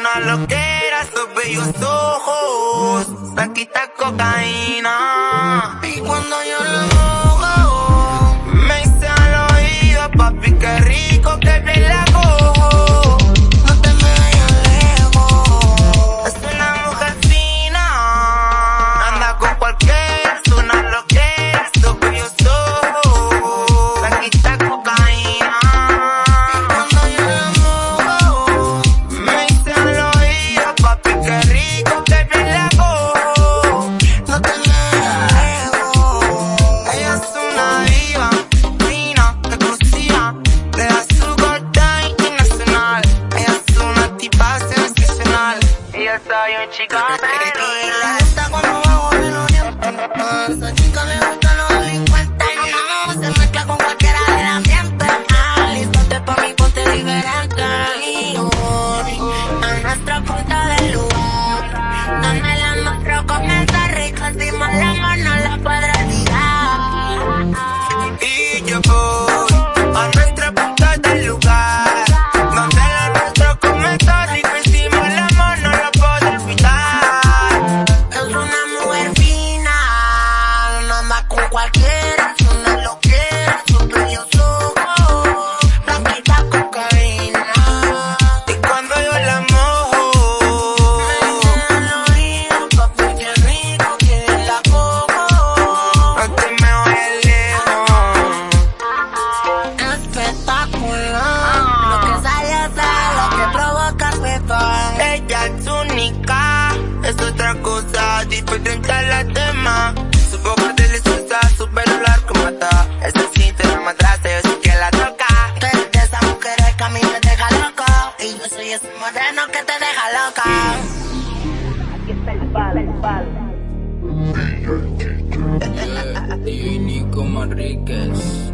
una loquera, sus bellos ojos, saquita cocaína. yo chica. Baby, le gusta cuando. Esa chica le. brinca la tema. Supo corte y suelta, supero el arco mata. Esa cinta no me atrás, yo sé que la toca. Tú eres de esas mujeres que a mí me deja loco. Y yo soy ese moreno que te deja loca. Aquí está el pal, el pal. Divinico Manríquez.